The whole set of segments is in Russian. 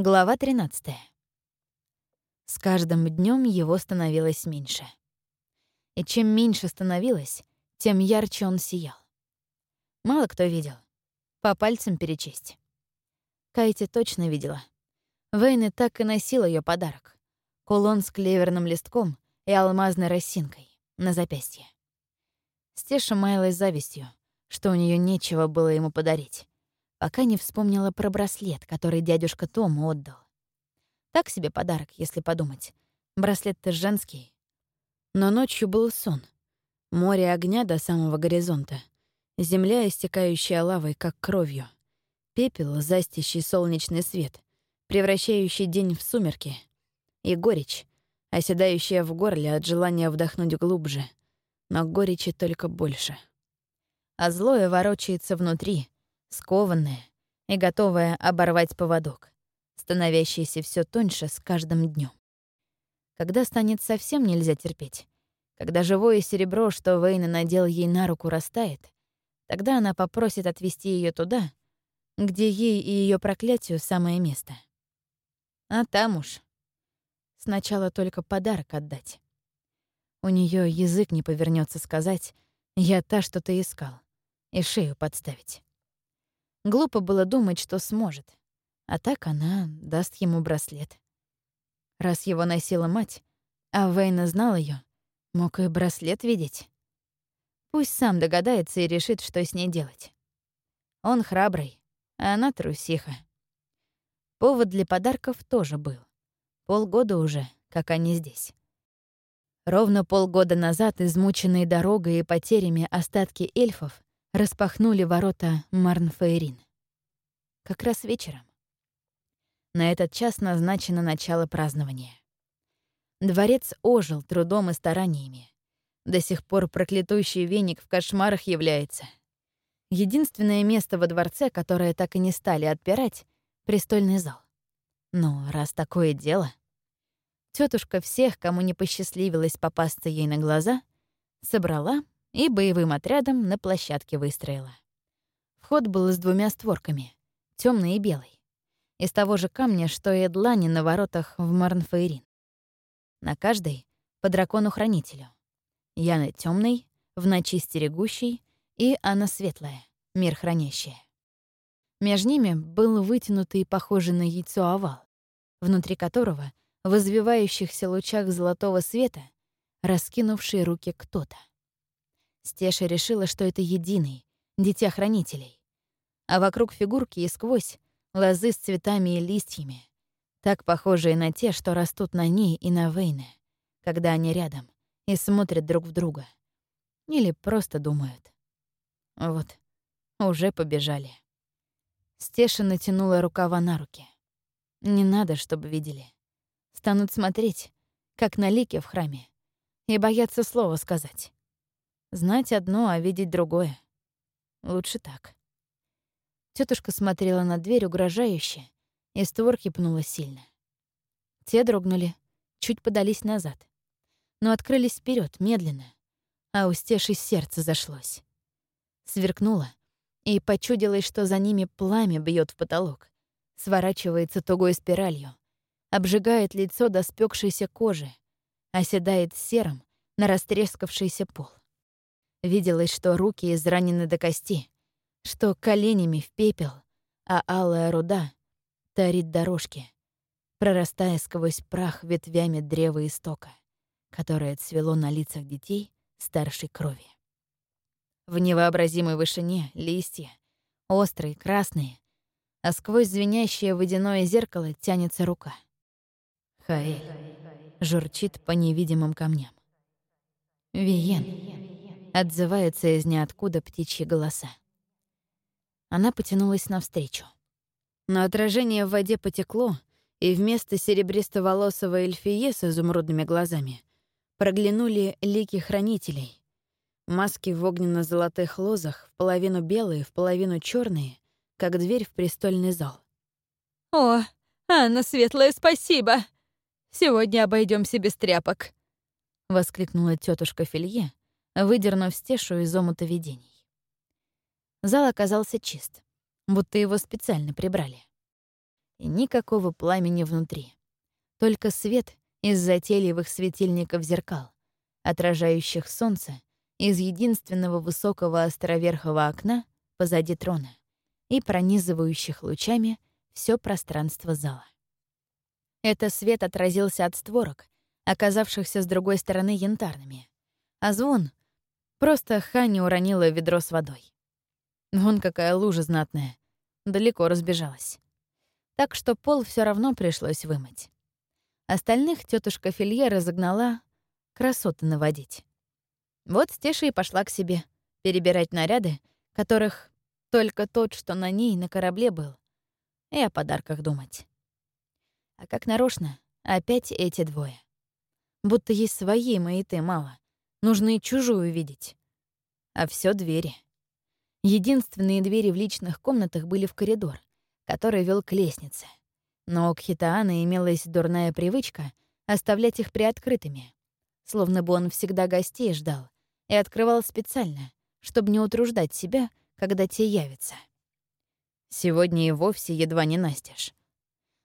Глава 13. С каждым днем его становилось меньше. И чем меньше становилось, тем ярче он сиял. Мало кто видел. По пальцам перечесть. Кайти точно видела. Вейн так и носил ее подарок. Кулон с клеверным листком и алмазной росинкой на запястье. Стеша маялась завистью, что у нее нечего было ему подарить пока не вспомнила про браслет, который дядюшка Том отдал. Так себе подарок, если подумать. Браслет-то женский. Но ночью был сон. Море огня до самого горизонта. Земля, истекающая лавой, как кровью. Пепел, застящий солнечный свет, превращающий день в сумерки. И горечь, оседающая в горле от желания вдохнуть глубже. Но горечи только больше. А злое ворочается внутри, скованная и готовая оборвать поводок, становящийся все тоньше с каждым днем. Когда станет совсем нельзя терпеть, когда живое серебро, что Вейна надел ей на руку, растает, тогда она попросит отвезти ее туда, где ей и ее проклятию самое место. А там уж сначала только подарок отдать. У нее язык не повернется сказать «я та, что ты искал», и шею подставить. Глупо было думать, что сможет. А так она даст ему браслет. Раз его носила мать, а Вейна знал ее, мог и браслет видеть. Пусть сам догадается и решит, что с ней делать. Он храбрый, а она трусиха. Повод для подарков тоже был. Полгода уже, как они здесь. Ровно полгода назад, измученные дорогой и потерями остатки эльфов, распахнули ворота Марнфейрин. Как раз вечером. На этот час назначено начало празднования. Дворец ожил трудом и стараниями. До сих пор проклятущий веник в кошмарах является. Единственное место во дворце, которое так и не стали отпирать — престольный зал. Но раз такое дело... Тетушка всех, кому не посчастливилось попасться ей на глаза, собрала и боевым отрядом на площадке выстроила. Вход был с двумя створками, темный и белый, из того же камня, что и длани на воротах в Марнфейрин. На каждой — по дракону-хранителю. Яна темный, в ночи стерегущий, и Анна светлая, мир хранящая. Между ними был вытянутый, похожий на яйцо овал, внутри которого, в извивающихся лучах золотого света, раскинувший руки кто-то. Стеша решила, что это единый, дитя хранителей. А вокруг фигурки и сквозь — лозы с цветами и листьями, так похожие на те, что растут на ней и на Вейне, когда они рядом и смотрят друг в друга. Или просто думают. Вот, уже побежали. Стеша натянула рукава на руки. Не надо, чтобы видели. Станут смотреть, как на лике в храме, и бояться слова сказать. Знать одно, а видеть другое. Лучше так. Тетушка смотрела на дверь угрожающе, и створки пнула сильно. Те дрогнули, чуть подались назад, но открылись вперед медленно, а у Стеши сердце зашлось. Сверкнуло, и почудилось, что за ними пламя бьет в потолок, сворачивается тугой спиралью, обжигает лицо до спекшейся кожи, оседает серым на растрескавшийся пол. Виделось, что руки изранены до кости, что коленями в пепел, а алая руда тарит дорожки, прорастая сквозь прах ветвями древа истока, которое цвело на лицах детей старшей крови. В невообразимой вышине листья, острые, красные, а сквозь звенящее водяное зеркало тянется рука. Хаэль журчит по невидимым камням. Виен отзываются из ниоткуда птичьи голоса. Она потянулась навстречу. Но отражение в воде потекло, и вместо серебристо-волосого эльфие с изумрудными глазами проглянули лики хранителей. Маски в огненно-золотых лозах, в половину белые, в половину черные, как дверь в престольный зал. «О, Анна Светлая, спасибо! Сегодня обойдемся без тряпок!» — воскликнула тетушка Филье, выдернув стешу из омута видений. Зал оказался чист, будто его специально прибрали. и никакого пламени внутри. Только свет из затейливых светильников зеркал, отражающих солнце из единственного высокого островерхого окна позади трона и пронизывающих лучами все пространство зала. Это свет отразился от створок, оказавшихся с другой стороны янтарными, а звон — просто Хани уронила ведро с водой. Вон какая лужа знатная, далеко разбежалась. Так что пол все равно пришлось вымыть. Остальных тетушка Филье разогнала красоты наводить. Вот Стеша и пошла к себе, перебирать наряды, которых только тот, что на ней на корабле был, и о подарках думать. А как нарочно, опять эти двое. Будто есть свои маяты мало, нужно и чужую видеть. А все двери. Единственные двери в личных комнатах были в коридор, который вел к лестнице. Но у Кхитаана имелась дурная привычка оставлять их приоткрытыми, словно бы он всегда гостей ждал и открывал специально, чтобы не утруждать себя, когда те явятся. Сегодня и вовсе едва не настежь.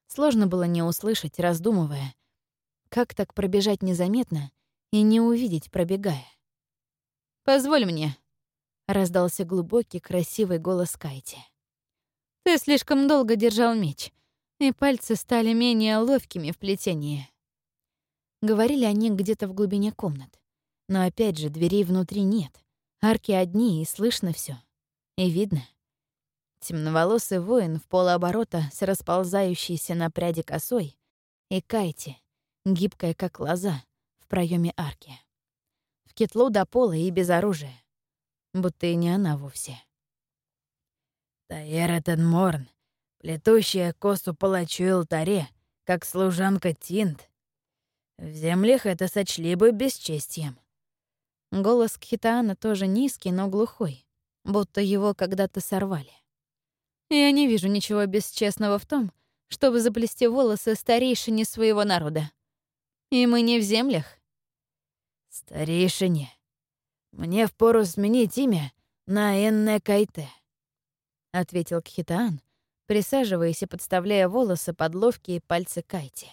Сложно было не услышать, раздумывая, как так пробежать незаметно и не увидеть, пробегая. «Позволь мне», — раздался глубокий, красивый голос Кайти. «Ты слишком долго держал меч, и пальцы стали менее ловкими в плетении». Говорили они где-то в глубине комнат. Но опять же, дверей внутри нет. Арки одни, и слышно все, И видно. Темноволосый воин в полуоборота с расползающейся на пряди косой и Кайти, гибкая как лоза, в проеме арки. В кетлу до пола и без оружия. Будто и не она вовсе. Таера Тенморн, плетущая косу палачу и алтаре, как служанка Тинт, в землях это сочли бы бесчестием. Голос Кхитаана тоже низкий, но глухой, будто его когда-то сорвали. Я не вижу ничего бесчестного в том, чтобы заплести волосы старейшине своего народа. И мы не в землях. Старейшине. Мне впору сменить имя на Энне Кайте, ответил Кхитаан, присаживаясь и подставляя волосы под ловкие пальцы Кайти.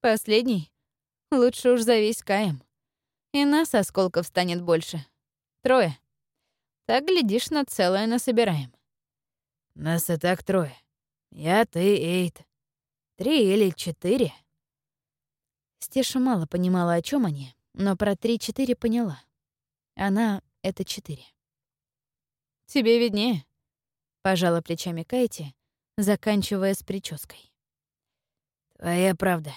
Последний? Лучше уж завесь Каем. И нас осколков станет больше. Трое. Так, глядишь, на целое насобираем. Нас и так трое. Я, ты, Эйт. Три или четыре. Стеша мало понимала, о чем они, но про три-четыре поняла. Она — это четыре. «Тебе виднее», — пожала плечами Кайти, заканчивая с прической. «Твоя правда»,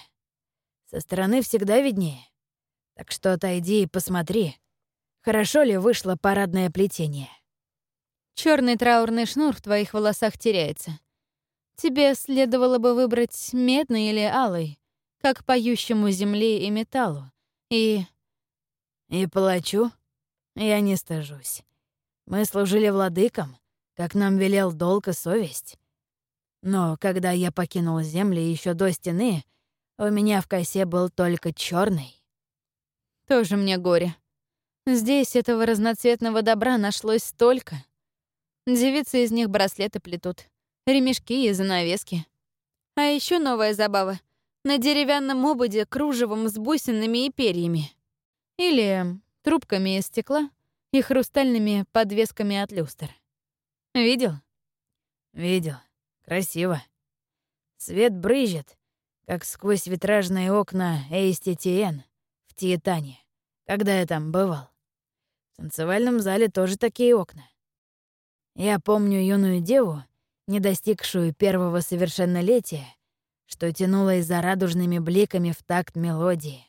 со стороны всегда виднее. Так что отойди и посмотри, хорошо ли вышло парадное плетение. Черный траурный шнур в твоих волосах теряется. Тебе следовало бы выбрать медный или алый, как поющему земле и металлу. И... И палачу? Я не стажусь. Мы служили владыкам, как нам велел долг и совесть. Но когда я покинул земли еще до стены, у меня в косе был только черный. Тоже мне горе. Здесь этого разноцветного добра нашлось столько. Девицы из них браслеты плетут, ремешки и занавески. А еще новая забава. На деревянном ободе кружевом с бусинами и перьями. Или трубками из стекла и хрустальными подвесками от люстр. Видел? Видел. Красиво. Свет брызжет, как сквозь витражные окна Эйститиен в Тиетане, когда я там бывал. В танцевальном зале тоже такие окна. Я помню юную деву, не достигшую первого совершеннолетия, что тянулась за радужными бликами в такт мелодии.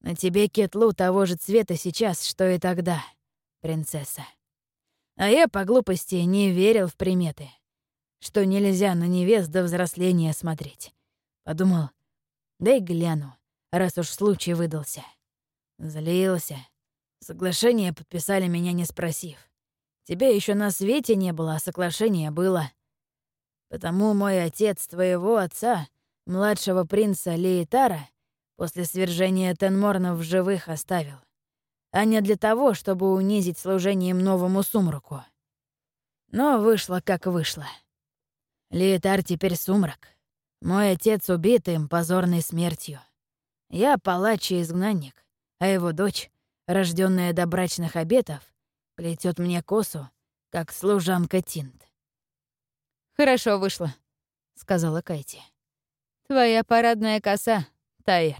На тебе кетлу того же цвета сейчас, что и тогда, принцесса. А я по глупости не верил в приметы, что нельзя на невест до взросления смотреть. Подумал, дай гляну, раз уж случай выдался. Злился. Соглашение подписали меня не спросив. Тебя еще на свете не было, а соглашение было. Потому мой отец твоего отца, младшего принца Лейтара, после свержения Тенморна в живых оставил. А не для того, чтобы унизить служением новому сумраку. Но вышло, как вышло. Лиетар теперь сумрак. Мой отец убит им позорной смертью. Я палач и изгнанник, а его дочь, рожденная до брачных обетов, плетет мне косу, как служанка Тинт. «Хорошо вышло», — сказала Кайти. «Твоя парадная коса, Тайер.